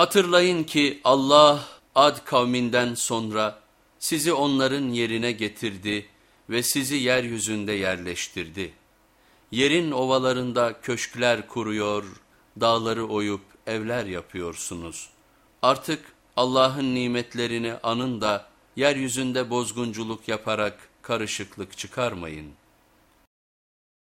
Hatırlayın ki Allah Ad kavminden sonra sizi onların yerine getirdi ve sizi yeryüzünde yerleştirdi. Yerin ovalarında köşkler kuruyor, dağları oyup evler yapıyorsunuz. Artık Allah'ın nimetlerini anın da yeryüzünde bozgunculuk yaparak karışıklık çıkarmayın.''